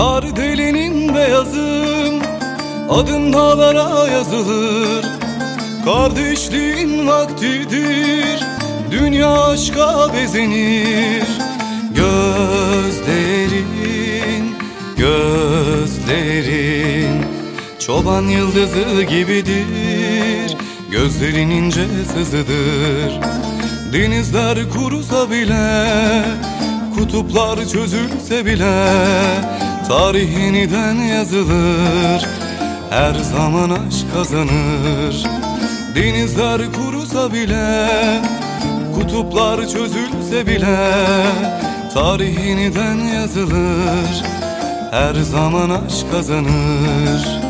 Kar delinin beyazım Adın dağlara yazılır. Kardeşliğin vaktidir Dünya aşka bezenir. Gözlerin, gözlerin Çoban yıldızı gibidir. Gözlerin ince sızıdır. Denizler kurusa bile Kutuplar çözülse bile Tarih yeniden yazılır Her zaman aşk kazanır. Denizler kurusa bile Kutuplar çözülse bile Tarih yeniden yazılır Her zaman aşk kazanır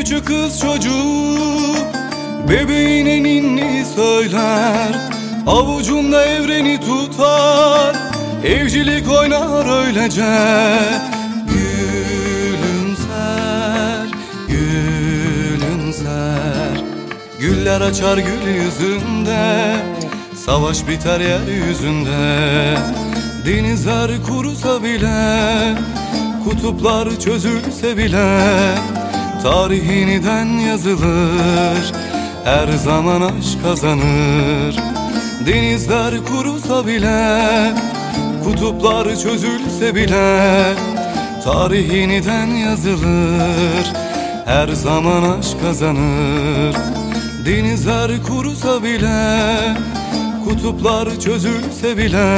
küçük kız çocuğu Bebeğine ninni söyler. Avucunda evreni tutar Evcilik oynar öylece. Gülümser, gülümser. Güller açar gül yüzünde Savaş biter yeryüzünde. Denizler kurusa bile Kutuplar çözülse bile Tarih yeniden yazılır. Her zaman aşk kazanır. Denizler kurusa bile Kutuplar çözülse bile Tarih yeniden yazılır. Her zaman aşk kazanır. Denizler kurusa bile Kutuplar çözülse bile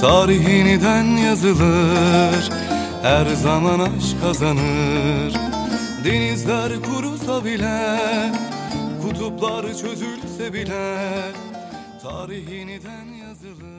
Tarih yeniden yazılır. Her zaman aşk kazanır Denizler kurusa bile Kutuplar çözülse bile Tarih yeniden yazılır